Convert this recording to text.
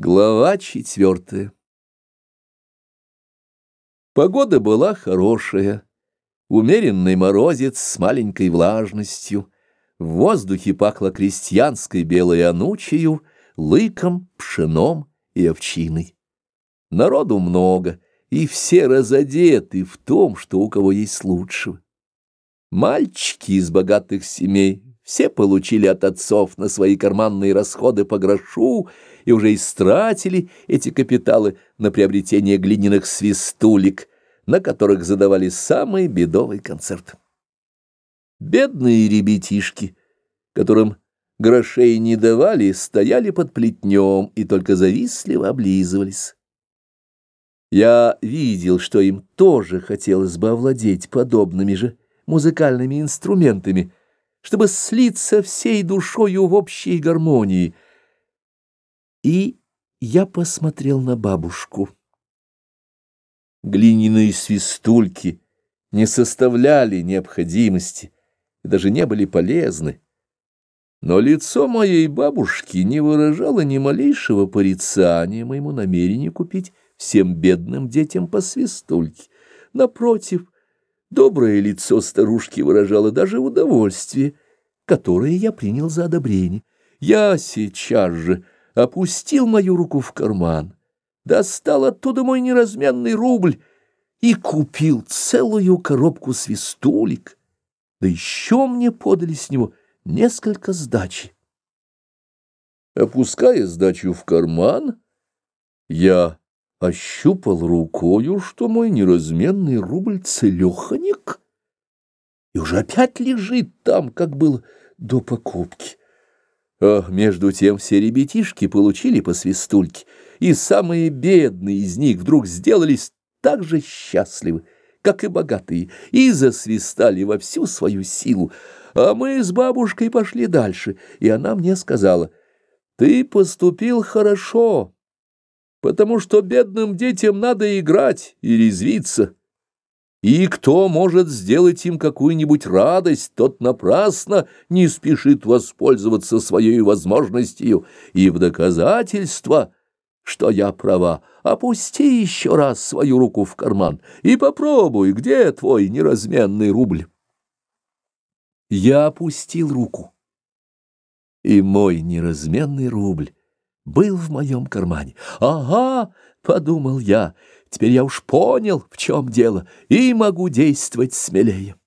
Глава четвертая Погода была хорошая, умеренный морозец с маленькой влажностью, в воздухе пахло крестьянской белой анучею, лыком, пшеном и овчиной. Народу много, и все разодеты в том, что у кого есть лучшего. Мальчики из богатых семей все получили от отцов на свои карманные расходы по грошу и уже истратили эти капиталы на приобретение глиняных свистулек, на которых задавали самый бедовый концерт. Бедные ребятишки, которым грошей не давали, стояли под плетнем и только завистливо облизывались. Я видел, что им тоже хотелось бы овладеть подобными же музыкальными инструментами — чтобы слиться всей душою в общей гармонии. И я посмотрел на бабушку. Глиняные свистульки не составляли необходимости и даже не были полезны. Но лицо моей бабушки не выражало ни малейшего порицания моему намерению купить всем бедным детям по свистульке. Напротив, Доброе лицо старушки выражало даже удовольствие, которое я принял за одобрение. Я сейчас же опустил мою руку в карман, достал оттуда мой неразменный рубль и купил целую коробку свистулек. Да еще мне подали с него несколько сдачи. Опуская сдачу в карман, я ощупал рукою, что мой неразменный рубль целеханик, и уже опять лежит там, как было до покупки. А между тем все ребятишки получили по свистульке, и самые бедные из них вдруг сделались так же счастливы, как и богатые, и засвистали во всю свою силу. А мы с бабушкой пошли дальше, и она мне сказала, «Ты поступил хорошо» потому что бедным детям надо играть и резвиться. И кто может сделать им какую-нибудь радость, тот напрасно не спешит воспользоваться своей возможностью, и в доказательство, что я права, опусти еще раз свою руку в карман и попробуй, где твой неразменный рубль. Я опустил руку, и мой неразменный рубль был в моем кармане. «Ага!» — подумал я. «Теперь я уж понял, в чем дело, и могу действовать смелее».